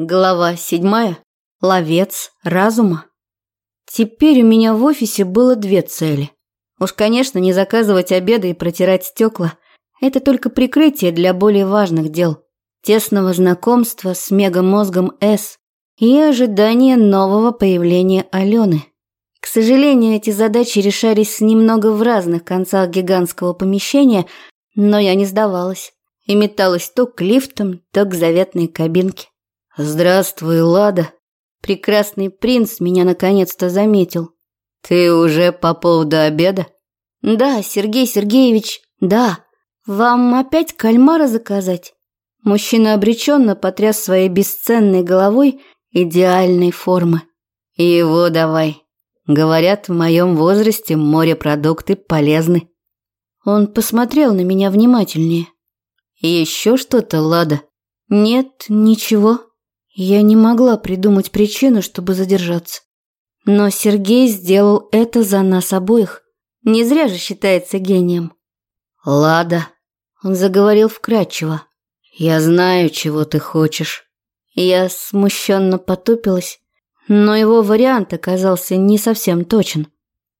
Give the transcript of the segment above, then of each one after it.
Глава седьмая. Ловец разума. Теперь у меня в офисе было две цели. Уж, конечно, не заказывать обеды и протирать стекла. Это только прикрытие для более важных дел. Тесного знакомства с мегамозгом С и ожидание нового появления Алены. К сожалению, эти задачи решались немного в разных концах гигантского помещения, но я не сдавалась и металась то к лифтам, то к заветной кабинке. «Здравствуй, Лада!» Прекрасный принц меня наконец-то заметил. «Ты уже по поводу обеда?» «Да, Сергей Сергеевич, да. Вам опять кальмара заказать?» Мужчина обреченно потряс своей бесценной головой идеальной формы. «Его давай. Говорят, в моем возрасте морепродукты полезны». Он посмотрел на меня внимательнее. «Еще что-то, Лада?» «Нет, ничего». Я не могла придумать причину, чтобы задержаться. Но Сергей сделал это за нас обоих. Не зря же считается гением. «Лада», — он заговорил вкратчиво, — «я знаю, чего ты хочешь». Я смущенно потупилась, но его вариант оказался не совсем точен.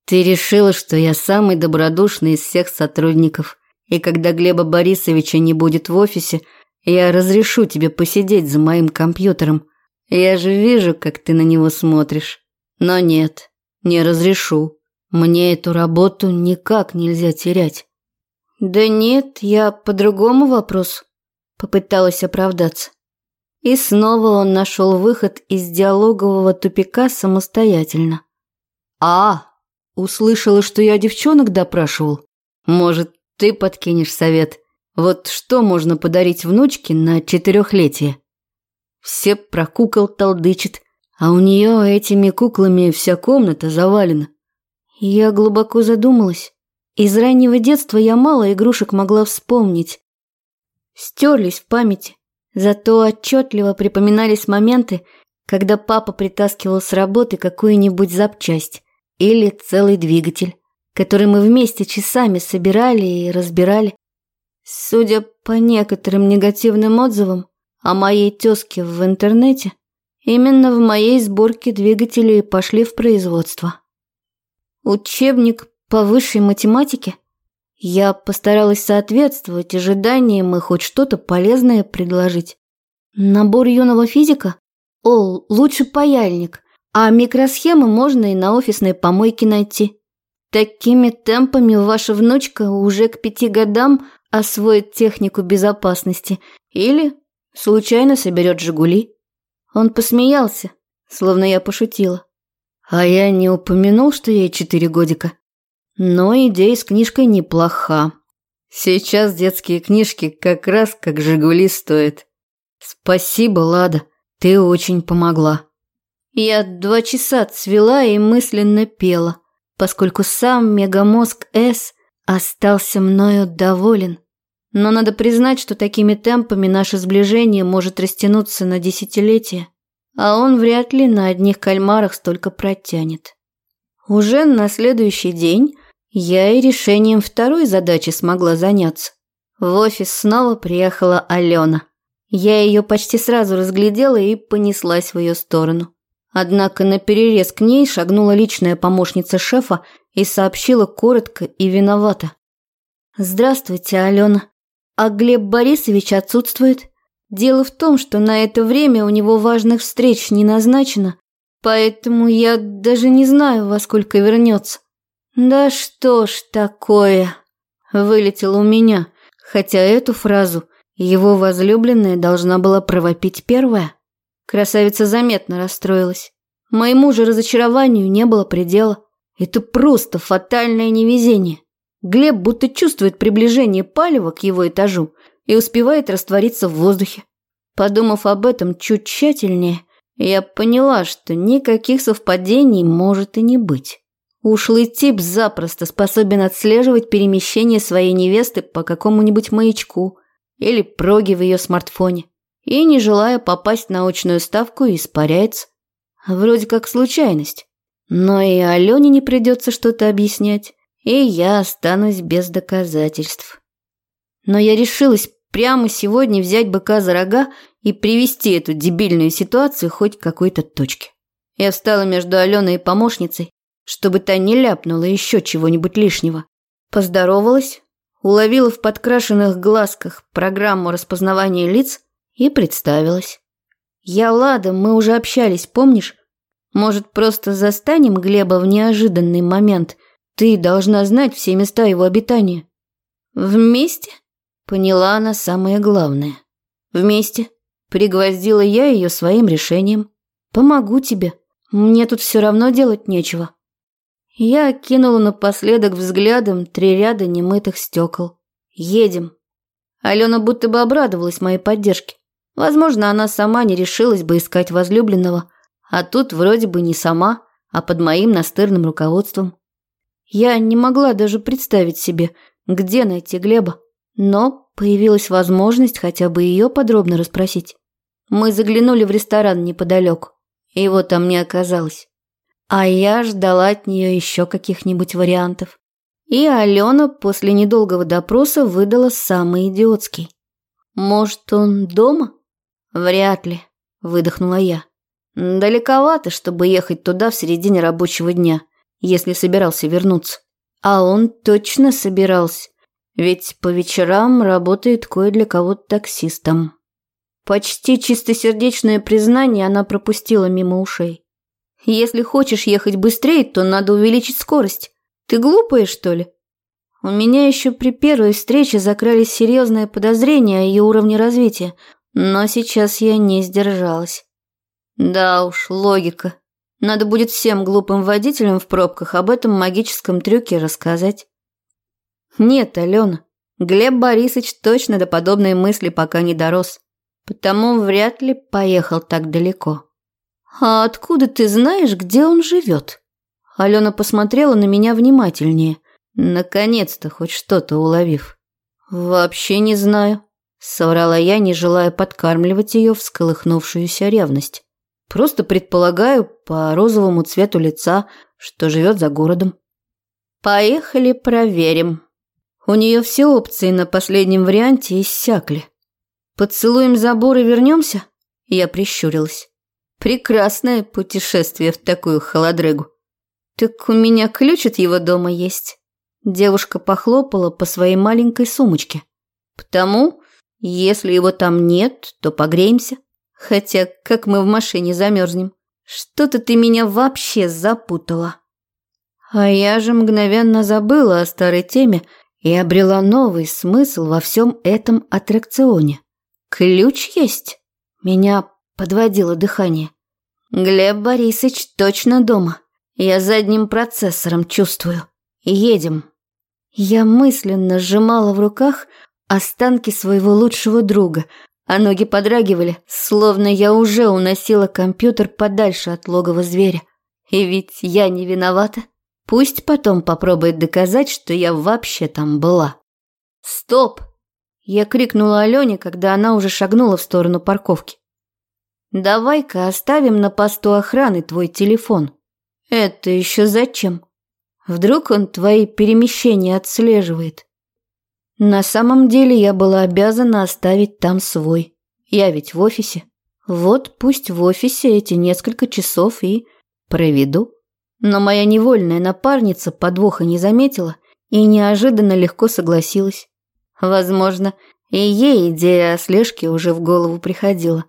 «Ты решила, что я самый добродушный из всех сотрудников, и когда Глеба Борисовича не будет в офисе, — я разрешу тебе посидеть за моим компьютером. Я же вижу, как ты на него смотришь. Но нет, не разрешу. Мне эту работу никак нельзя терять. Да нет, я по другому вопросу. Попыталась оправдаться. И снова он нашел выход из диалогового тупика самостоятельно. А, услышала, что я девчонок допрашивал. Может, ты подкинешь совет? Вот что можно подарить внучке на четырехлетие? Все про кукол толдычит, а у нее этими куклами вся комната завалена. Я глубоко задумалась. Из раннего детства я мало игрушек могла вспомнить. Стерлись в памяти, зато отчетливо припоминались моменты, когда папа притаскивал с работы какую-нибудь запчасть или целый двигатель, который мы вместе часами собирали и разбирали. Судя по некоторым негативным отзывам о моей тезке в интернете, именно в моей сборке двигателей пошли в производство. Учебник по высшей математике? Я постаралась соответствовать ожиданиям и хоть что-то полезное предложить. Набор юного физика? О, лучше паяльник, а микросхемы можно и на офисной помойке найти. Такими темпами ваша внучка уже к пяти годам освоит технику безопасности или случайно соберет «Жигули». Он посмеялся, словно я пошутила. А я не упомянул, что ей четыре годика. Но идея с книжкой неплоха. Сейчас детские книжки как раз как «Жигули» стоят. Спасибо, Лада, ты очень помогла. Я два часа цвела и мысленно пела, поскольку сам мегамозг С остался мною доволен. Но надо признать, что такими темпами наше сближение может растянуться на десятилетия, а он вряд ли на одних кальмарах столько протянет. Уже на следующий день я и решением второй задачи смогла заняться. В офис снова приехала Алена. Я ее почти сразу разглядела и понеслась в ее сторону. Однако на перерез к ней шагнула личная помощница шефа и сообщила коротко и виновато. «Здравствуйте, Алена. А Глеб Борисович отсутствует. Дело в том, что на это время у него важных встреч не назначено, поэтому я даже не знаю, во сколько вернется». «Да что ж такое?» – вылетело у меня, хотя эту фразу его возлюбленная должна была провопить первая. Красавица заметно расстроилась. Моему же разочарованию не было предела. Это просто фатальное невезение. Глеб будто чувствует приближение палева к его этажу и успевает раствориться в воздухе. Подумав об этом чуть тщательнее, я поняла, что никаких совпадений может и не быть. Ушлый тип запросто способен отслеживать перемещение своей невесты по какому-нибудь маячку или проги в ее смартфоне и, не желая попасть на очную ставку, испаряется. Вроде как случайность. Но и Алене не придется что-то объяснять, и я останусь без доказательств. Но я решилась прямо сегодня взять быка за рога и привести эту дебильную ситуацию хоть к какой-то точке. Я встала между Аленой и помощницей, чтобы та не ляпнула еще чего-нибудь лишнего. Поздоровалась, уловила в подкрашенных глазках программу распознавания лиц и представилась. «Я Лада, мы уже общались, помнишь? Может, просто застанем Глеба в неожиданный момент? Ты должна знать все места его обитания». «Вместе?» – поняла она самое главное. «Вместе?» – пригвоздила я ее своим решением. «Помогу тебе. Мне тут все равно делать нечего». Я кинула напоследок взглядом три ряда немытых стекол. «Едем». Алена будто бы обрадовалась моей поддержке. Возможно, она сама не решилась бы искать возлюбленного, а тут вроде бы не сама, а под моим настырным руководством. Я не могла даже представить себе, где найти Глеба, но появилась возможность хотя бы ее подробно расспросить. Мы заглянули в ресторан неподалеку, его там не оказалось. А я ждала от нее еще каких-нибудь вариантов. И Алена после недолгого допроса выдала самый идиотский. «Может, он дома?» «Вряд ли», – выдохнула я. «Далековато, чтобы ехать туда в середине рабочего дня, если собирался вернуться. А он точно собирался, ведь по вечерам работает кое для кого-то таксистом». Почти чистосердечное признание она пропустила мимо ушей. Если хочешь ехать быстрее, то надо увеличить скорость. Ты глупая, что ли? У меня еще при первой встрече закрались серьезные подозрения о ее уровне развития, но сейчас я не сдержалась. Да уж, логика. Надо будет всем глупым водителям в пробках об этом магическом трюке рассказать. Нет, Алена, Глеб Борисович точно до подобной мысли пока не дорос, потому вряд ли поехал так далеко. «А откуда ты знаешь, где он живет?» Алена посмотрела на меня внимательнее, наконец-то хоть что-то уловив. «Вообще не знаю», – соврала я, не желая подкармливать ее всколыхнувшуюся ревность. «Просто предполагаю по розовому цвету лица, что живет за городом». «Поехали проверим». У нее все опции на последнем варианте иссякли. «Поцелуем забор и вернемся?» Я прищурилась. Прекрасное путешествие в такую холодрыгу. Так у меня ключ от его дома есть. Девушка похлопала по своей маленькой сумочке. Потому, если его там нет, то погреемся. Хотя, как мы в машине замерзнем. Что-то ты меня вообще запутала. А я же мгновенно забыла о старой теме и обрела новый смысл во всем этом аттракционе. Ключ есть. Меня подводило дыхание. Глеб Борисович точно дома. Я задним процессором чувствую. Едем. Я мысленно сжимала в руках останки своего лучшего друга, а ноги подрагивали, словно я уже уносила компьютер подальше от логова зверя. И ведь я не виновата. Пусть потом попробует доказать, что я вообще там была. «Стоп!» Я крикнула Алене, когда она уже шагнула в сторону парковки. Давай-ка оставим на посту охраны твой телефон. Это еще зачем? Вдруг он твои перемещения отслеживает? На самом деле я была обязана оставить там свой. Я ведь в офисе. Вот пусть в офисе эти несколько часов и проведу. Но моя невольная напарница подвоха не заметила и неожиданно легко согласилась. Возможно, и ей идея о слежке уже в голову приходила.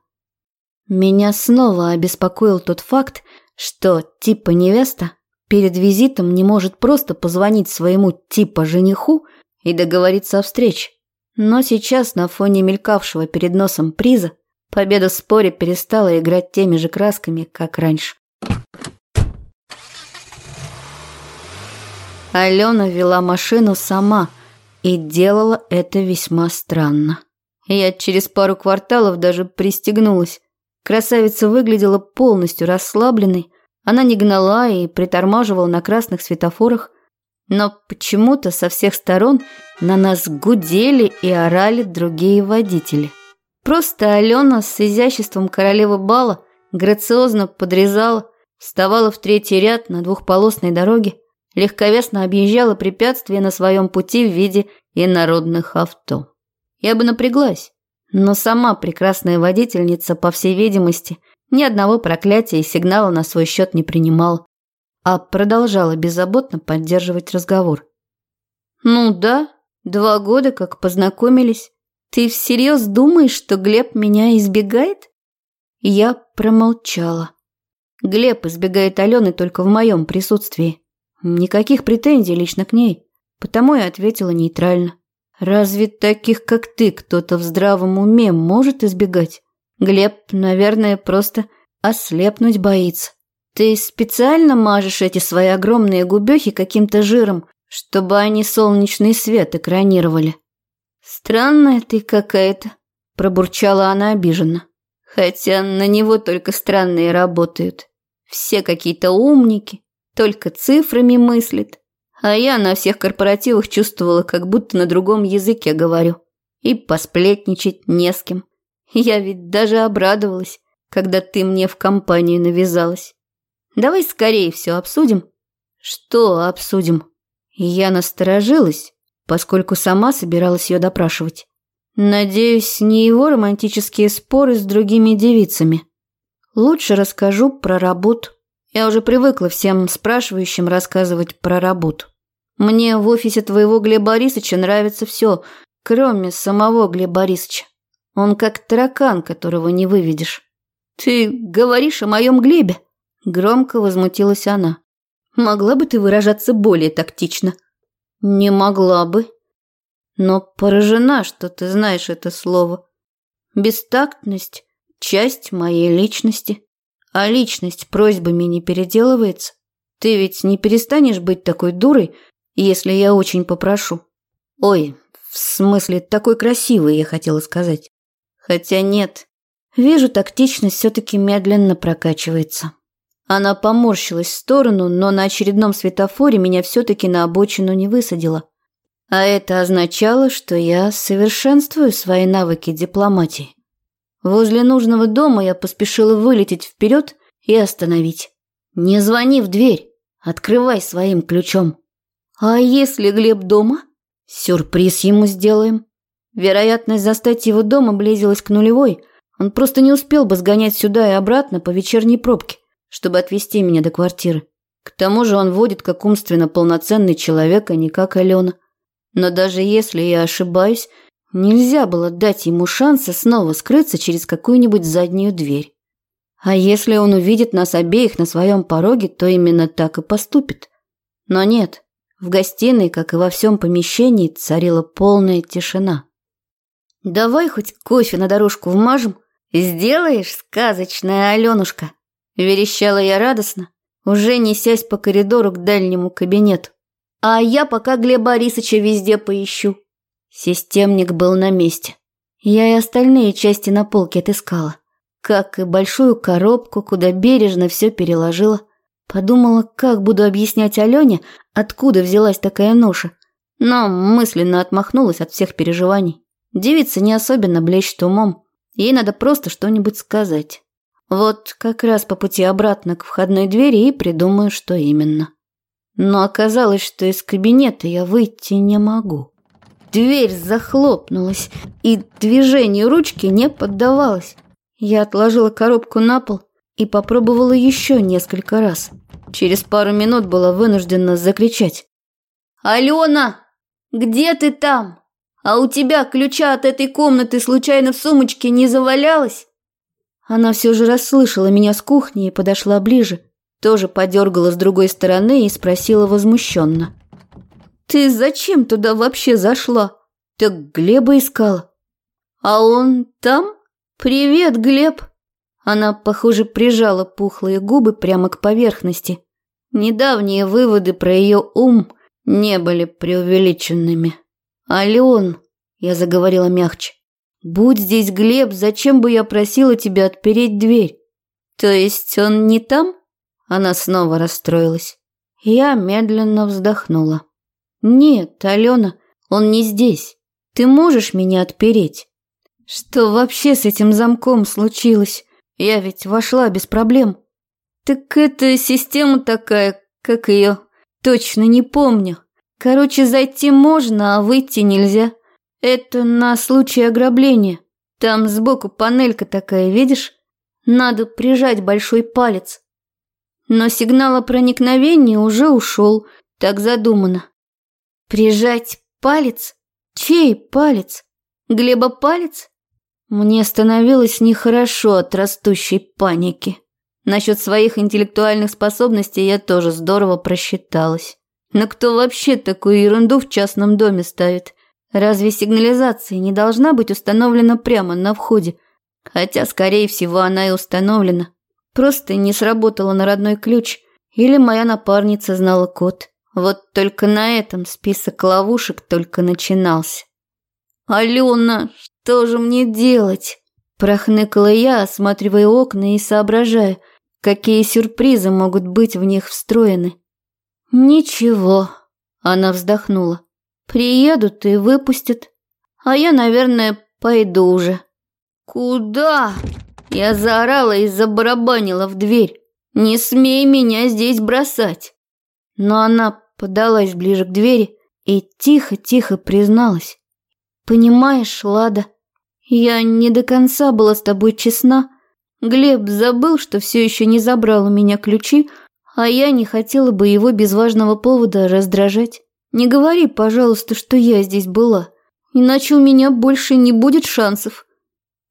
Меня снова обеспокоил тот факт, что типа невеста перед визитом не может просто позвонить своему типа жениху и договориться о встрече. Но сейчас на фоне мелькавшего перед носом приза победа в споре перестала играть теми же красками, как раньше. Алена вела машину сама и делала это весьма странно. Я через пару кварталов даже пристегнулась. Красавица выглядела полностью расслабленной. Она не гнала и притормаживала на красных светофорах. Но почему-то со всех сторон на нас гудели и орали другие водители. Просто Алена с изяществом королевы бала грациозно подрезала, вставала в третий ряд на двухполосной дороге, легковесно объезжала препятствия на своем пути в виде инородных авто. я бы напряглась. Но сама прекрасная водительница, по всей видимости, ни одного проклятия и сигнала на свой счет не принимала, а продолжала беззаботно поддерживать разговор. «Ну да, два года как познакомились. Ты всерьез думаешь, что Глеб меня избегает?» Я промолчала. Глеб избегает Алены только в моем присутствии. Никаких претензий лично к ней, потому я ответила нейтрально. Разве таких, как ты, кто-то в здравом уме может избегать? Глеб, наверное, просто ослепнуть боится. Ты специально мажешь эти свои огромные губёхи каким-то жиром, чтобы они солнечный свет экранировали. Странная ты какая-то, пробурчала она обиженно. Хотя на него только странные работают. Все какие-то умники, только цифрами мыслят. А я на всех корпоративах чувствовала, как будто на другом языке говорю. И посплетничать не с кем. Я ведь даже обрадовалась, когда ты мне в компанию навязалась. Давай скорее все обсудим. Что обсудим? Я насторожилась, поскольку сама собиралась ее допрашивать. Надеюсь, не его романтические споры с другими девицами. Лучше расскажу про работу. Я уже привыкла всем спрашивающим рассказывать про работу. Мне в офисе твоего Глеба Борисовича нравится все, кроме самого Глеба Борисовича. Он как таракан, которого не выведешь. Ты говоришь о моем Глебе? Громко возмутилась она. Могла бы ты выражаться более тактично? Не могла бы. Но поражена, что ты знаешь это слово. Бестактность – часть моей личности. А личность просьбами не переделывается. Ты ведь не перестанешь быть такой дурой, если я очень попрошу. Ой, в смысле, такой красивый, я хотела сказать. Хотя нет. Вижу, тактичность все-таки медленно прокачивается. Она поморщилась в сторону, но на очередном светофоре меня все-таки на обочину не высадила. А это означало, что я совершенствую свои навыки дипломатии. Возле нужного дома я поспешила вылететь вперед и остановить. «Не звони в дверь, открывай своим ключом». «А если Глеб дома?» «Сюрприз ему сделаем». Вероятность застать его дома близилась к нулевой. Он просто не успел бы сгонять сюда и обратно по вечерней пробке, чтобы отвезти меня до квартиры. К тому же он водит как умственно полноценный человек, а не как Алена. Но даже если я ошибаюсь, Нельзя было дать ему шанса снова скрыться через какую-нибудь заднюю дверь. А если он увидит нас обеих на своем пороге, то именно так и поступит. Но нет, в гостиной, как и во всем помещении, царила полная тишина. «Давай хоть кофе на дорожку вмажем. Сделаешь, сказочная Аленушка!» Верещала я радостно, уже несясь по коридору к дальнему кабинету. «А я пока Глеба Борисовича везде поищу». Системник был на месте. Я и остальные части на полке отыскала. Как и большую коробку, куда бережно все переложила. Подумала, как буду объяснять Алене, откуда взялась такая ноша. Но мысленно отмахнулась от всех переживаний. Девица не особенно блещет умом. Ей надо просто что-нибудь сказать. Вот как раз по пути обратно к входной двери и придумаю, что именно. Но оказалось, что из кабинета я выйти не могу. Дверь захлопнулась, и движению ручки не поддавалось. Я отложила коробку на пол и попробовала еще несколько раз. Через пару минут была вынуждена закричать. «Алена, где ты там? А у тебя ключа от этой комнаты случайно в сумочке не завалялось?» Она все же расслышала меня с кухни и подошла ближе. Тоже подергала с другой стороны и спросила возмущенно. Ты зачем туда вообще зашла? Так Глеба искала. А он там? Привет, Глеб. Она, похоже, прижала пухлые губы прямо к поверхности. Недавние выводы про ее ум не были преувеличенными. «Ален», — я заговорила мягче, — «будь здесь Глеб, зачем бы я просила тебя отпереть дверь?» «То есть он не там?» Она снова расстроилась. Я медленно вздохнула. «Нет, Алена, он не здесь. Ты можешь меня отпереть?» «Что вообще с этим замком случилось? Я ведь вошла без проблем». «Так это система такая, как ее. Точно не помню. Короче, зайти можно, а выйти нельзя. Это на случай ограбления. Там сбоку панелька такая, видишь? Надо прижать большой палец. Но сигнал о проникновении уже ушел, так задумано. Прижать палец? Чей палец? Глеба палец? Мне становилось нехорошо от растущей паники. Насчет своих интеллектуальных способностей я тоже здорово просчиталась. Но кто вообще такую ерунду в частном доме ставит? Разве сигнализация не должна быть установлена прямо на входе? Хотя, скорее всего, она и установлена. Просто не сработала на родной ключ. Или моя напарница знала код. Вот только на этом список ловушек только начинался. «Алена, что же мне делать?» Прохныкала я, осматривая окна и соображая, какие сюрпризы могут быть в них встроены. «Ничего», – она вздохнула. «Приедут и выпустят. А я, наверное, пойду уже». «Куда?» Я заорала и забарабанила в дверь. «Не смей меня здесь бросать!» Но она подалась ближе к двери и тихо-тихо призналась. «Понимаешь, Лада, я не до конца была с тобой честна. Глеб забыл, что все еще не забрал у меня ключи, а я не хотела бы его без важного повода раздражать. Не говори, пожалуйста, что я здесь была, иначе у меня больше не будет шансов».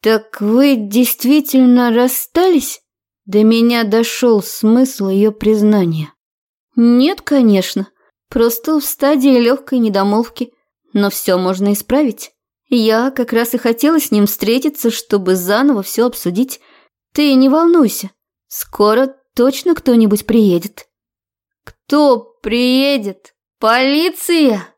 «Так вы действительно расстались?» До меня дошел смысл ее признания. «Нет, конечно. Просто в стадии легкой недомолвки. Но все можно исправить. Я как раз и хотела с ним встретиться, чтобы заново все обсудить. Ты не волнуйся. Скоро точно кто-нибудь приедет». «Кто приедет? Полиция?»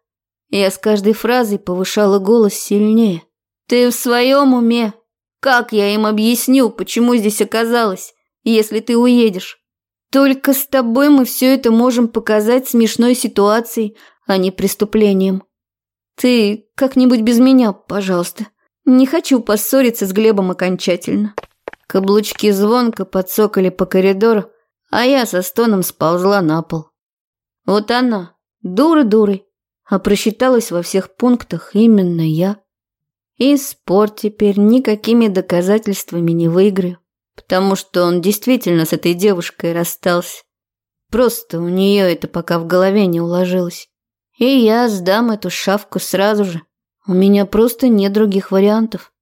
Я с каждой фразой повышала голос сильнее. «Ты в своем уме? Как я им объясню, почему здесь оказалась, если ты уедешь? Только с тобой мы все это можем показать смешной ситуацией, а не преступлением. Ты как-нибудь без меня, пожалуйста. Не хочу поссориться с Глебом окончательно. Каблучки звонко подсокали по коридору, а я со стоном сползла на пол. Вот она, дура дурой, а просчиталась во всех пунктах именно я. И спор теперь никакими доказательствами не выиграю, потому что он действительно с этой девушкой расстался. Просто у нее это пока в голове не уложилось. И я сдам эту шавку сразу же. У меня просто нет других вариантов.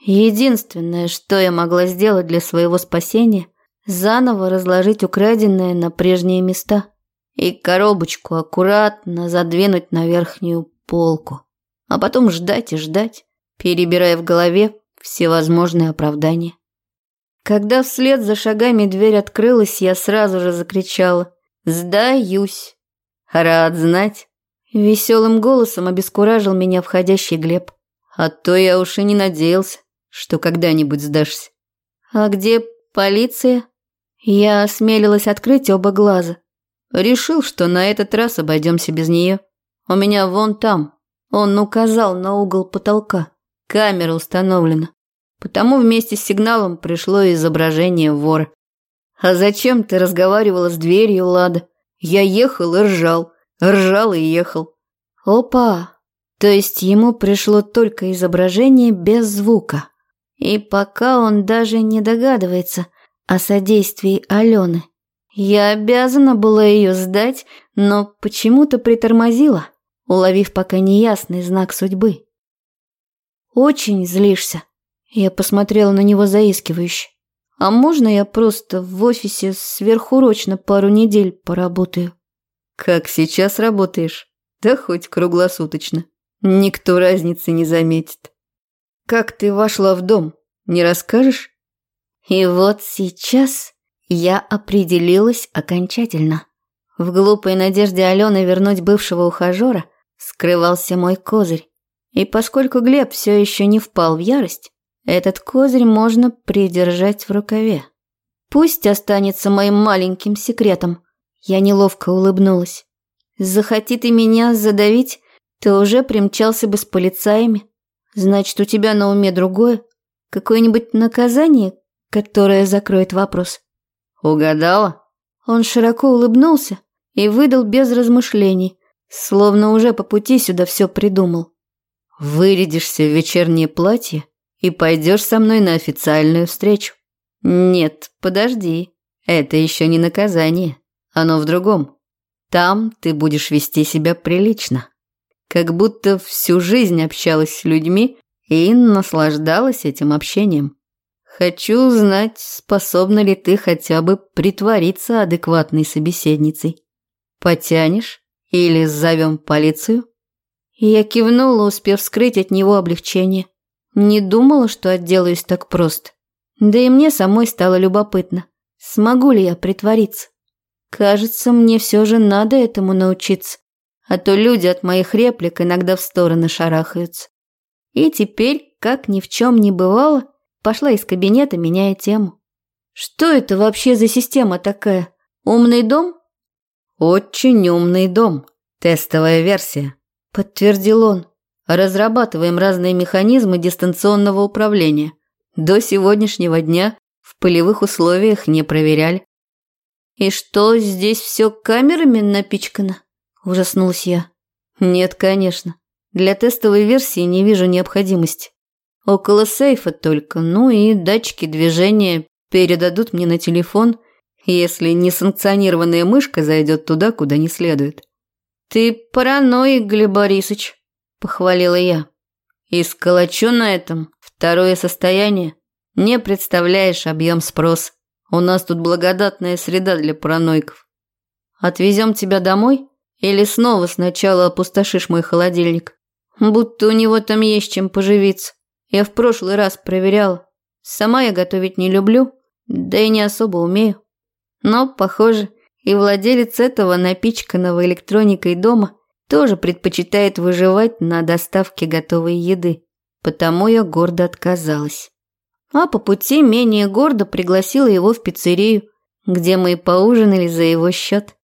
Единственное, что я могла сделать для своего спасения, заново разложить украденное на прежние места и коробочку аккуратно задвинуть на верхнюю полку, а потом ждать и ждать, перебирая в голове всевозможные оправдания. Когда вслед за шагами дверь открылась, я сразу же закричала «Сдаюсь!» «Рад знать!» Веселым голосом обескуражил меня входящий Глеб. «А то я уж и не надеялся, что когда-нибудь сдашься». «А где полиция?» Я осмелилась открыть оба глаза. Решил, что на этот раз обойдемся без нее. У меня вон там. Он указал на угол потолка. Камера установлена. Потому вместе с сигналом пришло изображение вора. А зачем ты разговаривала с дверью, Лада? Я ехал и ржал. Ржал и ехал. Опа! То есть ему пришло только изображение без звука. И пока он даже не догадывается о содействии Алены. Я обязана была ее сдать, но почему-то притормозила, уловив пока неясный знак судьбы. Очень злишься?» Я посмотрела на него заискивающе. «А можно я просто в офисе сверхурочно пару недель поработаю?» «Как сейчас работаешь? Да хоть круглосуточно. Никто разницы не заметит». «Как ты вошла в дом? Не расскажешь?» И вот сейчас я определилась окончательно. В глупой надежде Алены вернуть бывшего ухажера скрывался мой козырь. И поскольку Глеб все еще не впал в ярость, этот козырь можно придержать в рукаве. Пусть останется моим маленьким секретом. Я неловко улыбнулась. Захоти ты меня задавить, ты уже примчался бы с полицаями. Значит, у тебя на уме другое? Какое-нибудь наказание, которое закроет вопрос? Угадала? Он широко улыбнулся и выдал без размышлений, словно уже по пути сюда все придумал. Вырядишься в вечернее платье и пойдешь со мной на официальную встречу. Нет, подожди. Это еще не наказание. Оно в другом. Там ты будешь вести себя прилично. Как будто всю жизнь общалась с людьми и наслаждалась этим общением. Хочу узнать, способна ли ты хотя бы притвориться адекватной собеседницей. Потянешь или зовем полицию? Я кивнула, успев скрыть от него облегчение. Не думала, что отделаюсь так просто. Да и мне самой стало любопытно, смогу ли я притвориться. Кажется, мне все же надо этому научиться, а то люди от моих реплик иногда в стороны шарахаются. И теперь, как ни в чем не бывало, пошла из кабинета, меняя тему. Что это вообще за система такая? Умный дом? Очень умный дом. Тестовая версия, подтвердил он. Разрабатываем разные механизмы дистанционного управления. До сегодняшнего дня в полевых условиях не проверяли. «И что, здесь все камерами напичкано?» – ужаснулась я. «Нет, конечно. Для тестовой версии не вижу необходимости. Около сейфа только, ну и датчики движения передадут мне на телефон, если несанкционированная мышка зайдет туда, куда не следует». «Ты параноик, Глеб Борисович», – похвалила я. «И сколочу на этом второе состояние. Не представляешь объем спрос. У нас тут благодатная среда для параноиков. Отвезем тебя домой? Или снова сначала опустошишь мой холодильник? Будто у него там есть чем поживиться. Я в прошлый раз проверяла. Сама я готовить не люблю, да и не особо умею. Но, похоже, и владелец этого напичканного электроникой дома тоже предпочитает выживать на доставке готовой еды. Потому я гордо отказалась. А по пути менее гордо пригласила его в пиццерию, где мы поужинали за его счет.